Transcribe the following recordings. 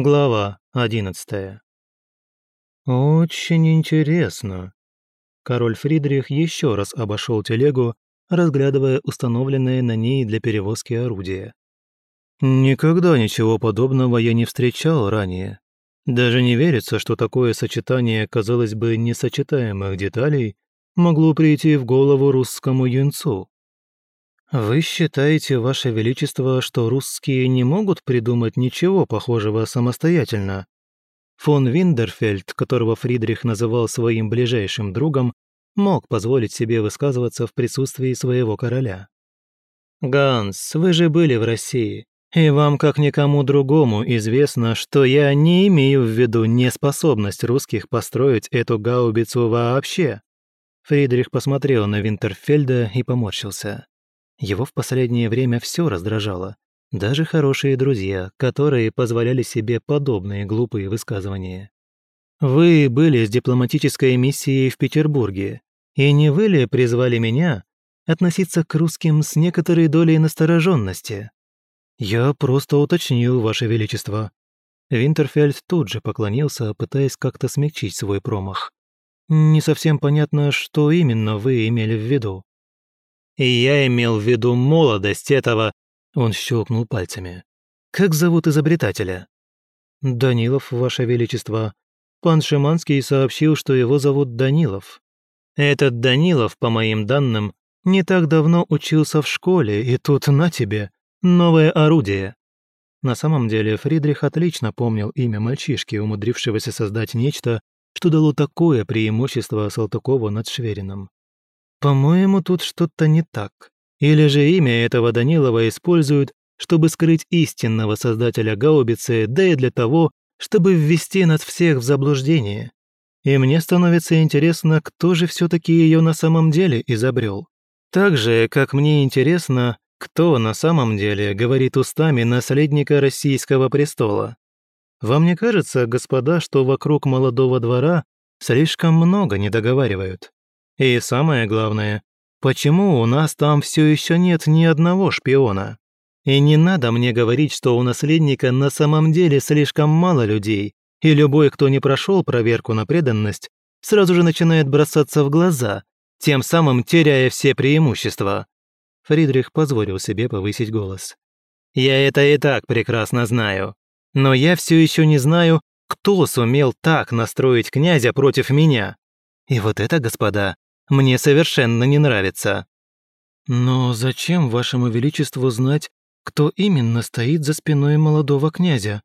Глава одиннадцатая. «Очень интересно». Король Фридрих еще раз обошел телегу, разглядывая установленное на ней для перевозки орудие. «Никогда ничего подобного я не встречал ранее. Даже не верится, что такое сочетание, казалось бы, несочетаемых деталей могло прийти в голову русскому юнцу. «Вы считаете, Ваше Величество, что русские не могут придумать ничего похожего самостоятельно?» Фон Виндерфельд, которого Фридрих называл своим ближайшим другом, мог позволить себе высказываться в присутствии своего короля. «Ганс, вы же были в России, и вам, как никому другому, известно, что я не имею в виду неспособность русских построить эту гаубицу вообще». Фридрих посмотрел на Винтерфельда и поморщился. Его в последнее время все раздражало. Даже хорошие друзья, которые позволяли себе подобные глупые высказывания. «Вы были с дипломатической миссией в Петербурге, и не вы ли призвали меня относиться к русским с некоторой долей настороженности?» «Я просто уточнил, Ваше Величество». Винтерфельд тут же поклонился, пытаясь как-то смягчить свой промах. «Не совсем понятно, что именно вы имели в виду». И я имел в виду молодость этого...» Он щелкнул пальцами. «Как зовут изобретателя?» «Данилов, Ваше Величество. Пан Шиманский сообщил, что его зовут Данилов. Этот Данилов, по моим данным, не так давно учился в школе, и тут на тебе новое орудие». На самом деле Фридрих отлично помнил имя мальчишки, умудрившегося создать нечто, что дало такое преимущество Салтыкову над Шверином. По-моему, тут что-то не так. Или же имя этого Данилова используют, чтобы скрыть истинного создателя гаубицы, да и для того, чтобы ввести нас всех в заблуждение. И мне становится интересно, кто же все-таки ее на самом деле изобрел. Так же, как мне интересно, кто на самом деле говорит устами наследника российского престола. Вам не кажется, господа, что вокруг молодого двора слишком много не договаривают? И самое главное, почему у нас там все еще нет ни одного шпиона? И не надо мне говорить, что у наследника на самом деле слишком мало людей, и любой, кто не прошел проверку на преданность, сразу же начинает бросаться в глаза, тем самым теряя все преимущества. Фридрих позволил себе повысить голос. «Я это и так прекрасно знаю. Но я все еще не знаю, кто сумел так настроить князя против меня. И вот это, господа, мне совершенно не нравится». «Но зачем вашему величеству знать, кто именно стоит за спиной молодого князя?»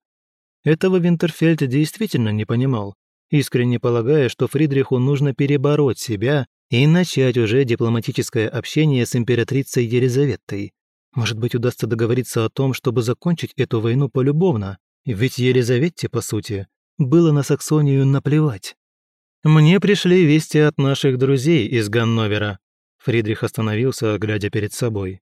Этого Винтерфельд действительно не понимал, искренне полагая, что Фридриху нужно перебороть себя и начать уже дипломатическое общение с императрицей Елизаветой. Может быть, удастся договориться о том, чтобы закончить эту войну полюбовно, ведь Елизавете, по сути, было на Саксонию наплевать. «Мне пришли вести от наших друзей из Ганновера». Фридрих остановился, глядя перед собой.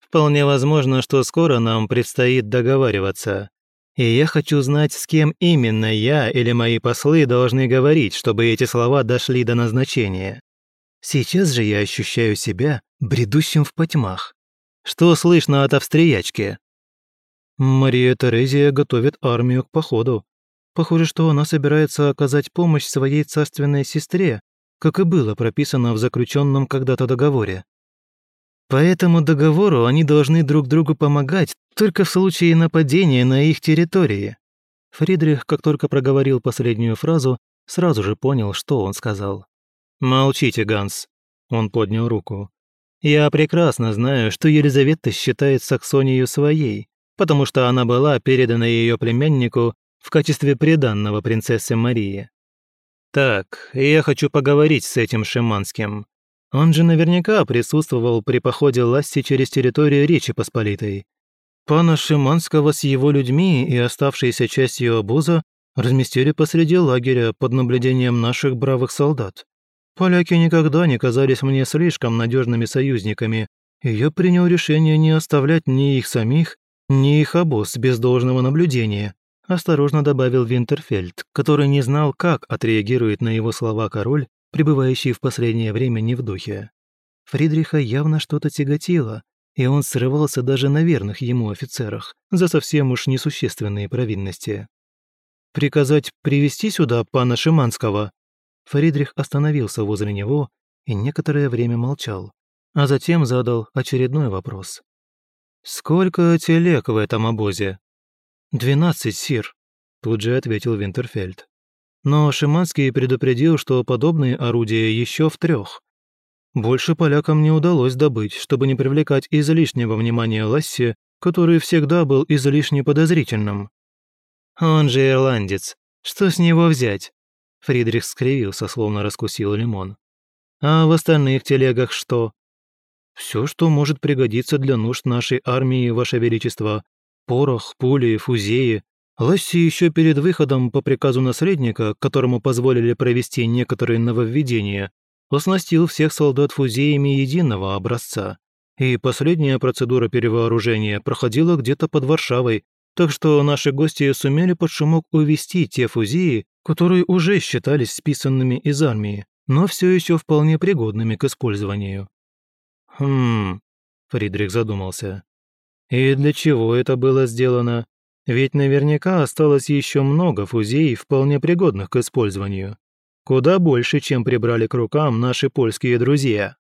«Вполне возможно, что скоро нам предстоит договариваться. И я хочу знать, с кем именно я или мои послы должны говорить, чтобы эти слова дошли до назначения. Сейчас же я ощущаю себя бредущим в потьмах. Что слышно от австриячки?» «Мария Терезия готовит армию к походу», Похоже, что она собирается оказать помощь своей царственной сестре, как и было прописано в заключенном когда-то договоре. По этому договору они должны друг другу помогать только в случае нападения на их территории. Фридрих, как только проговорил последнюю фразу, сразу же понял, что он сказал. «Молчите, Ганс», — он поднял руку. «Я прекрасно знаю, что Елизавета считает Саксонию своей, потому что она была передана ее племяннику в качестве приданного принцессы Марии. Так, я хочу поговорить с этим Шиманским. Он же наверняка присутствовал при походе Ласси через территорию Речи Посполитой. Пана Шиманского с его людьми и оставшейся частью обоза разместили посреди лагеря под наблюдением наших бравых солдат. Поляки никогда не казались мне слишком надежными союзниками, и я принял решение не оставлять ни их самих, ни их обоз без должного наблюдения осторожно добавил Винтерфельд, который не знал, как отреагирует на его слова король, пребывающий в последнее время не в духе. Фридриха явно что-то тяготило, и он срывался даже на верных ему офицерах за совсем уж несущественные провинности. приказать привести сюда пана Шиманского?» Фридрих остановился возле него и некоторое время молчал, а затем задал очередной вопрос. «Сколько телег в этом обозе?» «Двенадцать, сир», – тут же ответил Винтерфельд. Но Шиманский предупредил, что подобные орудия еще в трех. Больше полякам не удалось добыть, чтобы не привлекать излишнего внимания Ласси, который всегда был излишне подозрительным. «Он же ирландец. Что с него взять?» Фридрих скривился, словно раскусил лимон. «А в остальных телегах что?» «Все, что может пригодиться для нужд нашей армии, Ваше Величество. Порох, пули, фузеи. Ласси еще перед выходом по приказу наследника, которому позволили провести некоторые нововведения, оснастил всех солдат фузеями единого образца. И последняя процедура перевооружения проходила где-то под Варшавой, так что наши гости сумели под шумок увести те фузеи, которые уже считались списанными из армии, но все еще вполне пригодными к использованию. «Хм...» – Фридрих задумался. «И для чего это было сделано? Ведь наверняка осталось еще много фузей, вполне пригодных к использованию. Куда больше, чем прибрали к рукам наши польские друзья».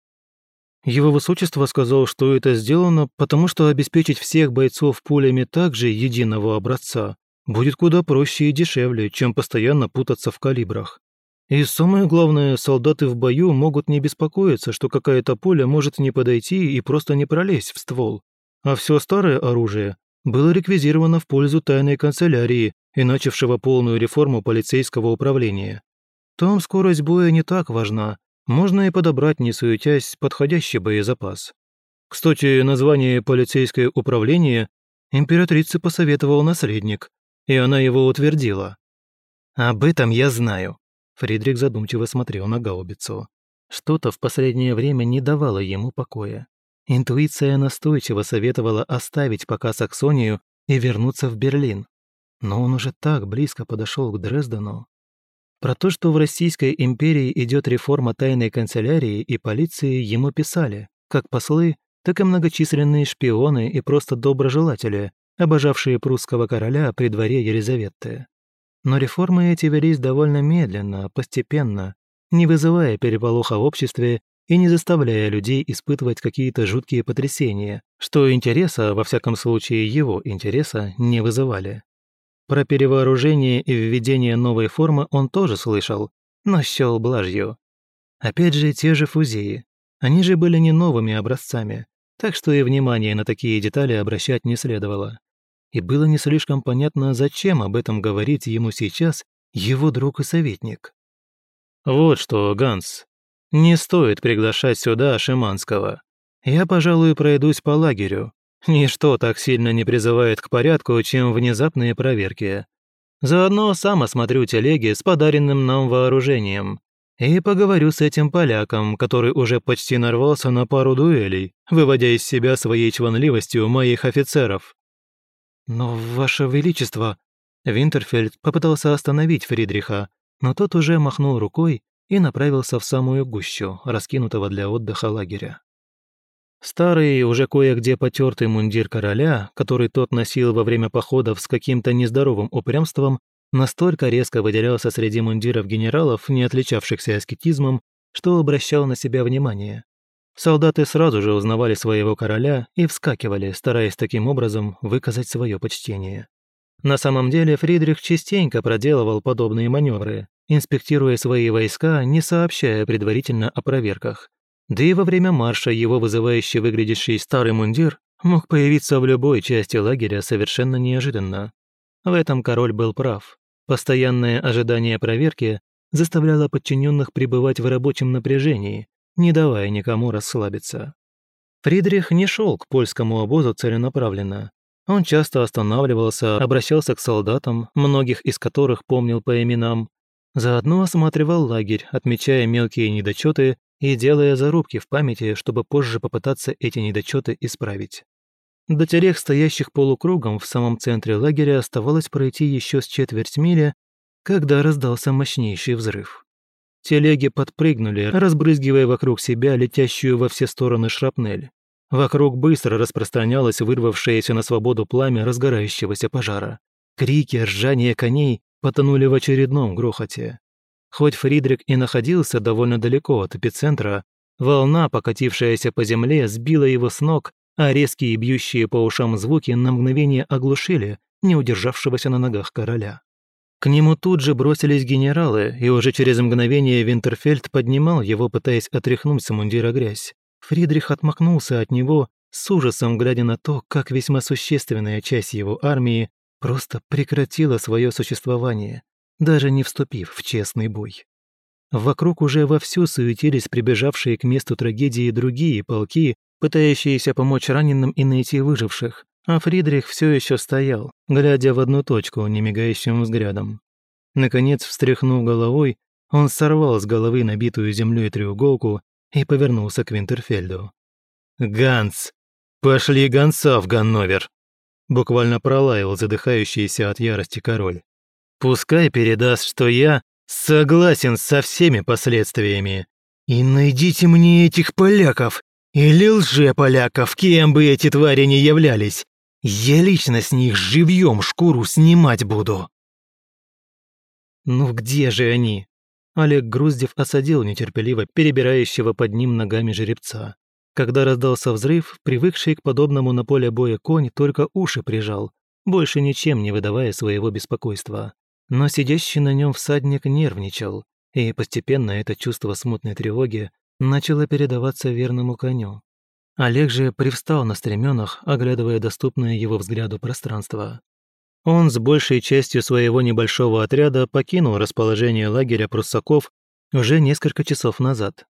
Его высочество сказал, что это сделано, потому что обеспечить всех бойцов пулями также единого образца будет куда проще и дешевле, чем постоянно путаться в калибрах. И самое главное, солдаты в бою могут не беспокоиться, что какая-то пуля может не подойти и просто не пролезть в ствол. А все старое оружие было реквизировано в пользу тайной канцелярии и начавшего полную реформу полицейского управления. Там скорость боя не так важна, можно и подобрать, не суетясь, подходящий боезапас. Кстати, название «полицейское управление» императрице посоветовал наследник, и она его утвердила. «Об этом я знаю», Фридрих задумчиво смотрел на гаубицу. Что-то в последнее время не давало ему покоя. Интуиция настойчиво советовала оставить пока Саксонию и вернуться в Берлин. Но он уже так близко подошел к Дрездену. Про то, что в Российской империи идет реформа тайной канцелярии и полиции, ему писали, как послы, так и многочисленные шпионы и просто доброжелатели, обожавшие прусского короля при дворе Елизаветы. Но реформы эти велись довольно медленно, постепенно, не вызывая переполоха в обществе и не заставляя людей испытывать какие-то жуткие потрясения, что интереса, во всяком случае его интереса, не вызывали. Про перевооружение и введение новой формы он тоже слышал, но счел блажью. Опять же, те же фузеи. Они же были не новыми образцами, так что и внимание на такие детали обращать не следовало и было не слишком понятно, зачем об этом говорить ему сейчас его друг и советник. «Вот что, Ганс, не стоит приглашать сюда Шиманского. Я, пожалуй, пройдусь по лагерю. Ничто так сильно не призывает к порядку, чем внезапные проверки. Заодно сам осмотрю телеги с подаренным нам вооружением. И поговорю с этим поляком, который уже почти нарвался на пару дуэлей, выводя из себя своей чванливостью моих офицеров. «Но, Ваше Величество...» Винтерфельд попытался остановить Фридриха, но тот уже махнул рукой и направился в самую гущу, раскинутого для отдыха лагеря. Старый, уже кое-где потертый мундир короля, который тот носил во время походов с каким-то нездоровым упрямством, настолько резко выделялся среди мундиров генералов, не отличавшихся аскетизмом, что обращал на себя внимание. Солдаты сразу же узнавали своего короля и вскакивали, стараясь таким образом выказать свое почтение. На самом деле Фридрих частенько проделывал подобные маневры, инспектируя свои войска, не сообщая предварительно о проверках. Да и во время марша его вызывающий выглядящий старый мундир мог появиться в любой части лагеря совершенно неожиданно. В этом король был прав. Постоянное ожидание проверки заставляло подчиненных пребывать в рабочем напряжении, не давая никому расслабиться. Фридрих не шел к польскому обозу целенаправленно. Он часто останавливался, обращался к солдатам, многих из которых помнил по именам. Заодно осматривал лагерь, отмечая мелкие недочеты и делая зарубки в памяти, чтобы позже попытаться эти недочеты исправить. До телег, стоящих полукругом в самом центре лагеря, оставалось пройти еще с четверть мили, когда раздался мощнейший взрыв. Телеги подпрыгнули, разбрызгивая вокруг себя летящую во все стороны шрапнель. Вокруг быстро распространялось вырвавшееся на свободу пламя разгорающегося пожара. Крики, ржание коней потонули в очередном грохоте. Хоть Фридрик и находился довольно далеко от эпицентра, волна, покатившаяся по земле, сбила его с ног, а резкие бьющие по ушам звуки на мгновение оглушили не удержавшегося на ногах короля. К нему тут же бросились генералы, и уже через мгновение Винтерфельд поднимал его, пытаясь отряхнуть с мундира грязь. Фридрих отмахнулся от него, с ужасом глядя на то, как весьма существенная часть его армии просто прекратила свое существование, даже не вступив в честный бой. Вокруг уже вовсю суетились прибежавшие к месту трагедии другие полки, пытающиеся помочь раненым и найти выживших, а Фридрих все еще стоял, глядя в одну точку немигающим взглядом. Наконец, встряхнув головой, он сорвал с головы набитую землей треуголку и повернулся к Винтерфельду. «Ганс! Пошли гонца в Ганновер!» Буквально пролаял задыхающийся от ярости король. «Пускай передаст, что я согласен со всеми последствиями. И найдите мне этих поляков, или лже-поляков, кем бы эти твари ни являлись. Я лично с них живьем шкуру снимать буду. Ну где же они? Олег Груздев осадил нетерпеливо перебирающего под ним ногами жеребца. Когда раздался взрыв, привыкший к подобному на поле боя конь только уши прижал, больше ничем не выдавая своего беспокойства. Но сидящий на нем всадник нервничал, и постепенно это чувство смутной тревоги начало передаваться верному коню. Олег же привстал на стременах, оглядывая доступное его взгляду пространство. Он с большей частью своего небольшого отряда покинул расположение лагеря пруссаков уже несколько часов назад.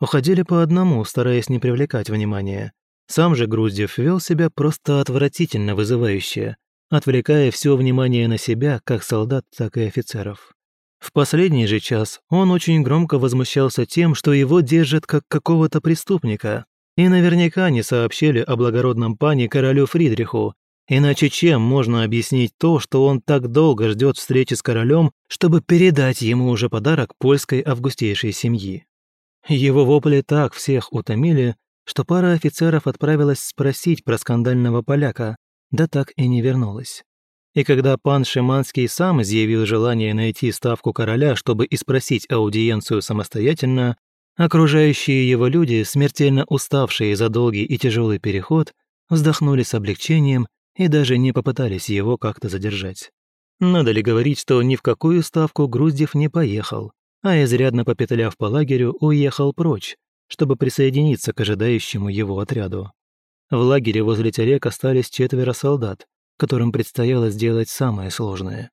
Уходили по одному, стараясь не привлекать внимания. Сам же Груздев вел себя просто отвратительно вызывающе, отвлекая все внимание на себя, как солдат, так и офицеров. В последний же час он очень громко возмущался тем, что его держат как какого-то преступника, и наверняка не сообщили о благородном пане королю Фридриху, иначе чем можно объяснить то, что он так долго ждет встречи с королем, чтобы передать ему уже подарок польской августейшей семьи. Его вопли так всех утомили, что пара офицеров отправилась спросить про скандального поляка, да так и не вернулась. И когда пан Шиманский сам изъявил желание найти ставку короля, чтобы испросить аудиенцию самостоятельно, Окружающие его люди, смертельно уставшие за долгий и тяжелый переход, вздохнули с облегчением и даже не попытались его как-то задержать. Надо ли говорить, что ни в какую ставку Груздев не поехал, а изрядно попетляв по лагерю, уехал прочь, чтобы присоединиться к ожидающему его отряду. В лагере возле телег остались четверо солдат, которым предстояло сделать самое сложное.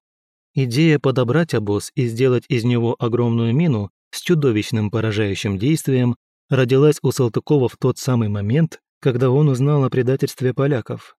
Идея подобрать обоз и сделать из него огромную мину с чудовищным поражающим действием родилась у Салтыкова в тот самый момент, когда он узнал о предательстве поляков.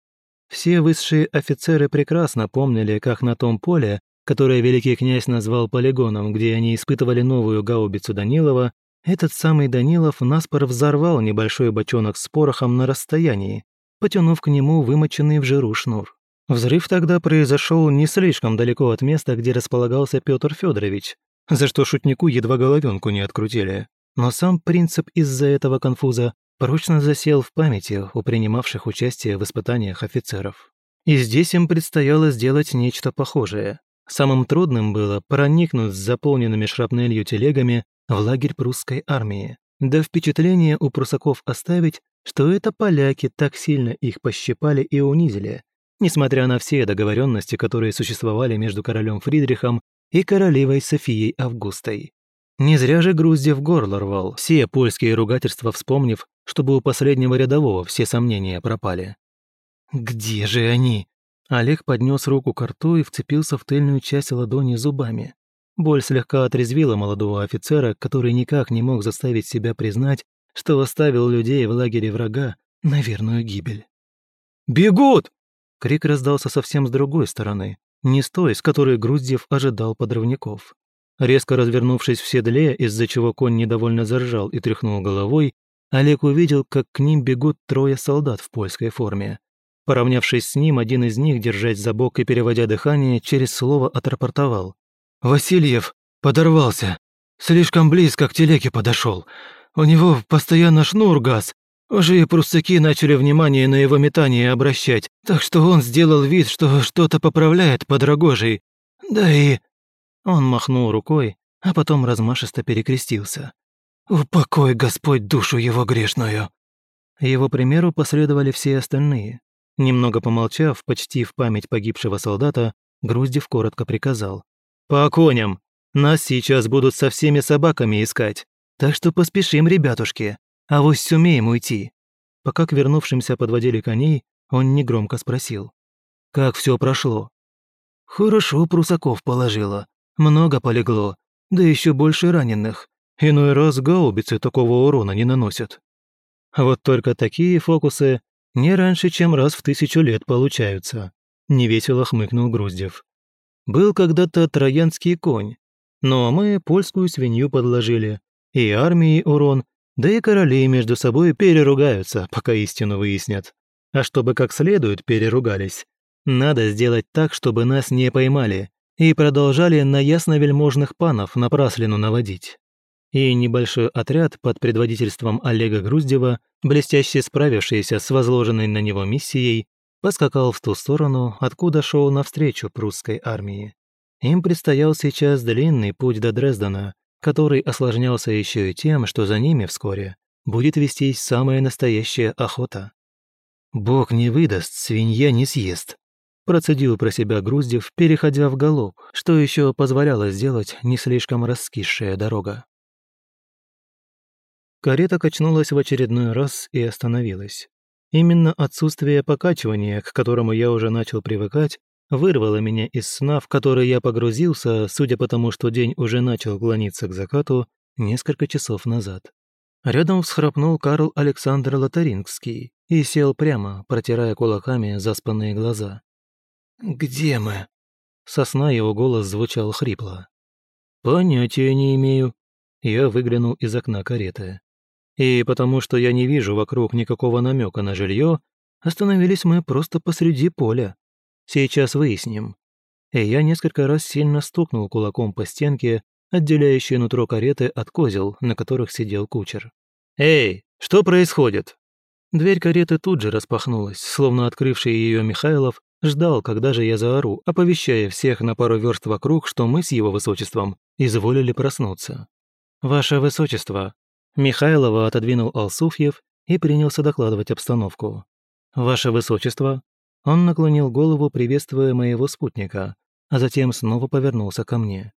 Все высшие офицеры прекрасно помнили, как на том поле, которое великий князь назвал полигоном, где они испытывали новую гаубицу Данилова, этот самый Данилов наспор взорвал небольшой бочонок с порохом на расстоянии, потянув к нему вымоченный в жиру шнур. Взрыв тогда произошел не слишком далеко от места, где располагался Петр Федорович, за что шутнику едва головенку не открутили. Но сам принцип из-за этого конфуза прочно засел в памяти у принимавших участие в испытаниях офицеров. И здесь им предстояло сделать нечто похожее. Самым трудным было проникнуть с заполненными шрапнелью телегами в лагерь прусской армии, да впечатление у прусаков оставить, что это поляки так сильно их пощипали и унизили, несмотря на все договоренности, которые существовали между королем Фридрихом и королевой Софией Августой. Не зря же Груздев горло рвал, все польские ругательства вспомнив, чтобы у последнего рядового все сомнения пропали. «Где же они?» Олег поднес руку к рту и вцепился в тыльную часть ладони зубами. Боль слегка отрезвила молодого офицера, который никак не мог заставить себя признать, что оставил людей в лагере врага на верную гибель. «Бегут!» Крик раздался совсем с другой стороны, не с той, с которой Груздев ожидал подрывников. Резко развернувшись в седле, из-за чего конь недовольно заржал и тряхнул головой, Олег увидел, как к ним бегут трое солдат в польской форме. Поравнявшись с ним, один из них, держась за бок и переводя дыхание, через слово отрапортовал. «Васильев подорвался. Слишком близко к телеке подошел. У него постоянно шнур газ, уже и пруссаки начали внимание на его метание обращать, так что он сделал вид, что что-то поправляет под рогожей. Да и...» Он махнул рукой, а потом размашисто перекрестился. «Упокой, Господь, душу его грешную!» Его примеру последовали все остальные. Немного помолчав, почти в память погибшего солдата, Груздев коротко приказал. «По коням! Нас сейчас будут со всеми собаками искать, так что поспешим, ребятушки, а вось сумеем уйти». Пока к вернувшимся подводили коней, он негромко спросил. «Как все прошло?» «Хорошо прусаков положила. Много полегло, да еще больше раненых. Иной раз гаубицы такого урона не наносят». Вот только такие фокусы не раньше, чем раз в тысячу лет получаются. Невесело хмыкнул Груздев. Был когда-то троянский конь, но мы польскую свинью подложили, и армии урон, да и короли между собой переругаются, пока истину выяснят. А чтобы как следует переругались, надо сделать так, чтобы нас не поймали и продолжали на ясновельможных панов напраслину наводить. И небольшой отряд под предводительством Олега Груздева, блестяще справившийся с возложенной на него миссией, поскакал в ту сторону, откуда шел навстречу прусской армии. Им предстоял сейчас длинный путь до Дрездена, который осложнялся еще и тем, что за ними вскоре будет вестись самая настоящая охота. «Бог не выдаст, свинья не съест», процедил про себя Груздев, переходя в галоп, что еще позволяло сделать не слишком раскисшая дорога. Карета качнулась в очередной раз и остановилась. Именно отсутствие покачивания, к которому я уже начал привыкать, вырвало меня из сна, в который я погрузился, судя по тому, что день уже начал клониться к закату, несколько часов назад. Рядом всхрапнул Карл Александр Лотарингский и сел прямо, протирая кулаками заспанные глаза. «Где мы?» Со сна его голос звучал хрипло. «Понятия не имею». Я выглянул из окна кареты. И потому что я не вижу вокруг никакого намека на жилье, остановились мы просто посреди поля. Сейчас выясним. И я несколько раз сильно стукнул кулаком по стенке, отделяющее нутро кареты от козел, на которых сидел кучер. «Эй, что происходит?» Дверь кареты тут же распахнулась, словно открывший ее Михайлов ждал, когда же я заору, оповещая всех на пару верст вокруг, что мы с его высочеством изволили проснуться. «Ваше высочество!» Михайлова отодвинул Алсуфьев и принялся докладывать обстановку. «Ваше высочество!» Он наклонил голову, приветствуя моего спутника, а затем снова повернулся ко мне.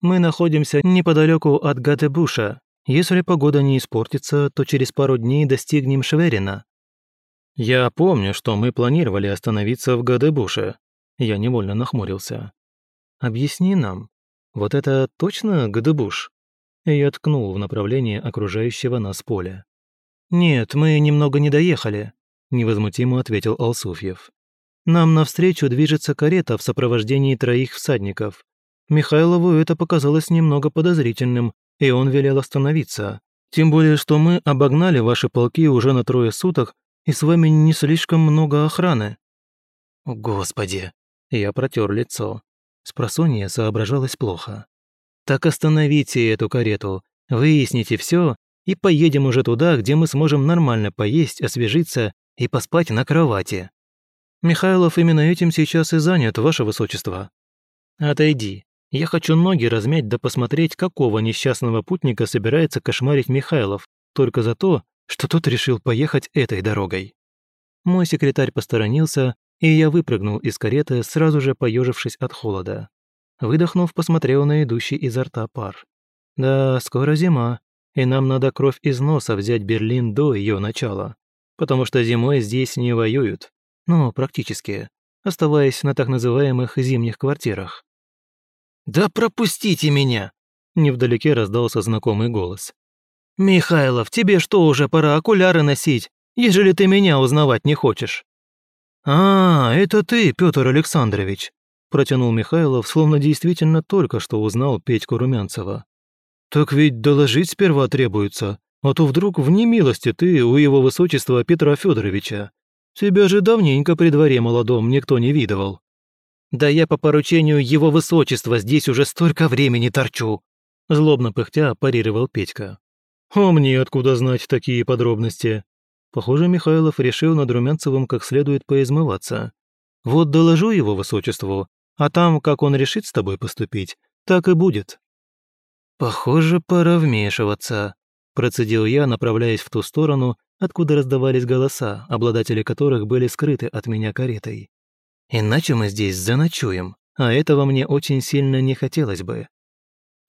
Мы находимся неподалеку от Гатебуша. Если погода не испортится, то через пару дней достигнем Шверина». «Я помню, что мы планировали остановиться в Гадебуше». Я невольно нахмурился. «Объясни нам, вот это точно Гадебуш?» Я ткнул в направлении окружающего нас поля. «Нет, мы немного не доехали», — невозмутимо ответил Алсуфьев. «Нам навстречу движется карета в сопровождении троих всадников. Михайлову это показалось немного подозрительным, и он велел остановиться. Тем более, что мы обогнали ваши полки уже на трое суток, и с вами не слишком много охраны». «Господи!» Я протер лицо. Спросонья соображалось плохо. «Так остановите эту карету, выясните все, и поедем уже туда, где мы сможем нормально поесть, освежиться и поспать на кровати». «Михайлов именно этим сейчас и занят, ваше высочество». «Отойди, я хочу ноги размять да посмотреть, какого несчастного путника собирается кошмарить Михайлов, только за то, что тот решил поехать этой дорогой. Мой секретарь посторонился, и я выпрыгнул из кареты, сразу же поежившись от холода. Выдохнув, посмотрел на идущий изо рта пар. Да, скоро зима, и нам надо кровь из носа взять Берлин до ее начала, потому что зимой здесь не воюют, ну, практически, оставаясь на так называемых зимних квартирах. «Да пропустите меня!» Невдалеке раздался знакомый голос. «Михайлов, тебе что, уже пора окуляры носить, ежели ты меня узнавать не хочешь?» «А, это ты, Петр Александрович», протянул Михайлов, словно действительно только что узнал Петьку Румянцева. «Так ведь доложить сперва требуется, а то вдруг в немилости ты у его высочества Петра Федоровича. Тебя же давненько при дворе молодом никто не видывал». «Да я по поручению его высочества здесь уже столько времени торчу!» Злобно пыхтя парировал Петька. «А мне откуда знать такие подробности?» Похоже, Михайлов решил над Румянцевым как следует поизмываться. «Вот доложу его высочеству, а там, как он решит с тобой поступить, так и будет». «Похоже, пора вмешиваться», – процедил я, направляясь в ту сторону, откуда раздавались голоса, обладатели которых были скрыты от меня каретой. «Иначе мы здесь заночуем, а этого мне очень сильно не хотелось бы».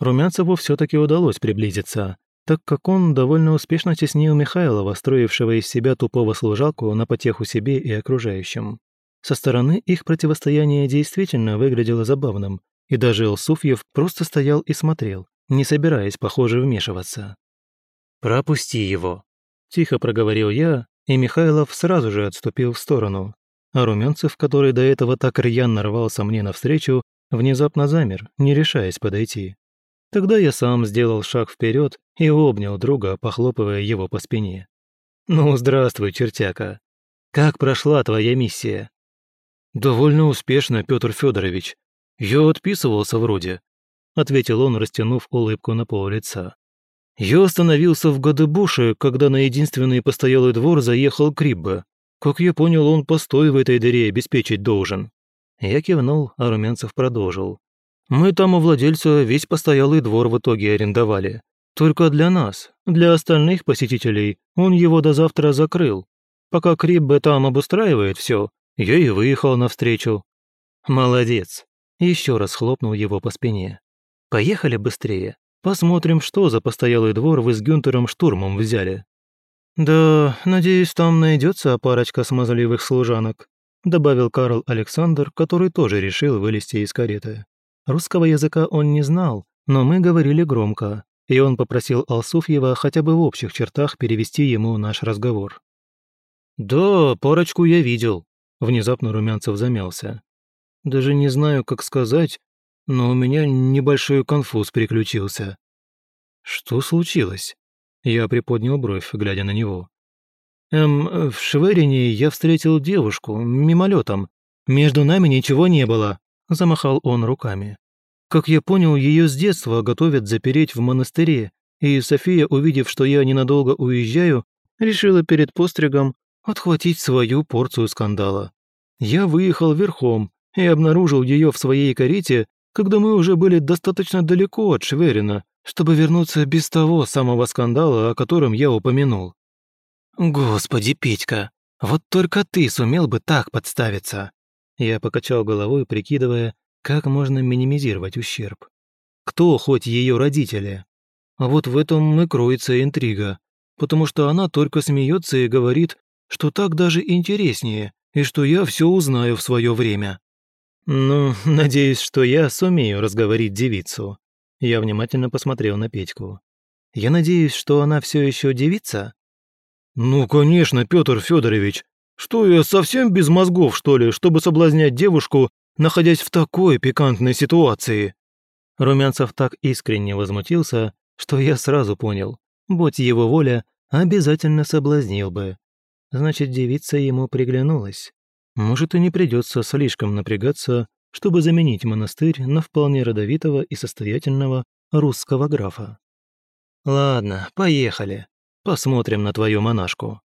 Румянцеву все таки удалось приблизиться, так как он довольно успешно теснил Михайлова, строившего из себя тупого служалку на потеху себе и окружающим. Со стороны их противостояние действительно выглядело забавным, и даже Илсуфьев просто стоял и смотрел, не собираясь, похоже, вмешиваться. «Пропусти его», – тихо проговорил я, и Михайлов сразу же отступил в сторону. А Румянцев, который до этого так рьяно рвался мне навстречу, внезапно замер, не решаясь подойти. Тогда я сам сделал шаг вперед и обнял друга, похлопывая его по спине. «Ну, здравствуй, чертяка. Как прошла твоя миссия?» «Довольно успешно, Петр Федорович. Я отписывался вроде», — ответил он, растянув улыбку на пол лица. «Я остановился в Гадебуше, когда на единственный постоялый двор заехал Криббе. Как я понял, он постой в этой дыре обеспечить должен». Я кивнул, а Румянцев продолжил. Мы там у владельца весь постоялый двор в итоге арендовали. Только для нас, для остальных посетителей, он его до завтра закрыл. Пока Криббе там обустраивает все, я и выехал навстречу. Молодец. Еще раз хлопнул его по спине. Поехали быстрее. Посмотрим, что за постоялый двор вы с Гюнтером штурмом взяли. Да, надеюсь, там найдется парочка смазливых служанок, добавил Карл Александр, который тоже решил вылезти из кареты. Русского языка он не знал, но мы говорили громко, и он попросил Алсуфьева хотя бы в общих чертах перевести ему наш разговор. «Да, парочку я видел», — внезапно Румянцев замялся. «Даже не знаю, как сказать, но у меня небольшой конфуз приключился». «Что случилось?» Я приподнял бровь, глядя на него. «Эм, в Шверине я встретил девушку, мимолетом. Между нами ничего не было», Замахал он руками. Как я понял, ее с детства готовят запереть в монастыре, и София, увидев, что я ненадолго уезжаю, решила перед постригом отхватить свою порцию скандала. Я выехал верхом и обнаружил ее в своей карете, когда мы уже были достаточно далеко от Шверина, чтобы вернуться без того самого скандала, о котором я упомянул. «Господи, Петька, вот только ты сумел бы так подставиться!» Я покачал головой, прикидывая, как можно минимизировать ущерб. Кто хоть ее родители? А вот в этом и кроется интрига, потому что она только смеется и говорит, что так даже интереснее, и что я все узнаю в свое время. Ну, надеюсь, что я сумею разговорить девицу. Я внимательно посмотрел на Петьку. Я надеюсь, что она все еще девица? Ну, конечно, Петр Федорович, что я совсем без мозгов, что ли, чтобы соблазнять девушку, находясь в такой пикантной ситуации?» Румянцев так искренне возмутился, что я сразу понял, будь его воля, обязательно соблазнил бы. Значит, девица ему приглянулась. Может, и не придется слишком напрягаться, чтобы заменить монастырь на вполне родовитого и состоятельного русского графа. «Ладно, поехали. Посмотрим на твою монашку».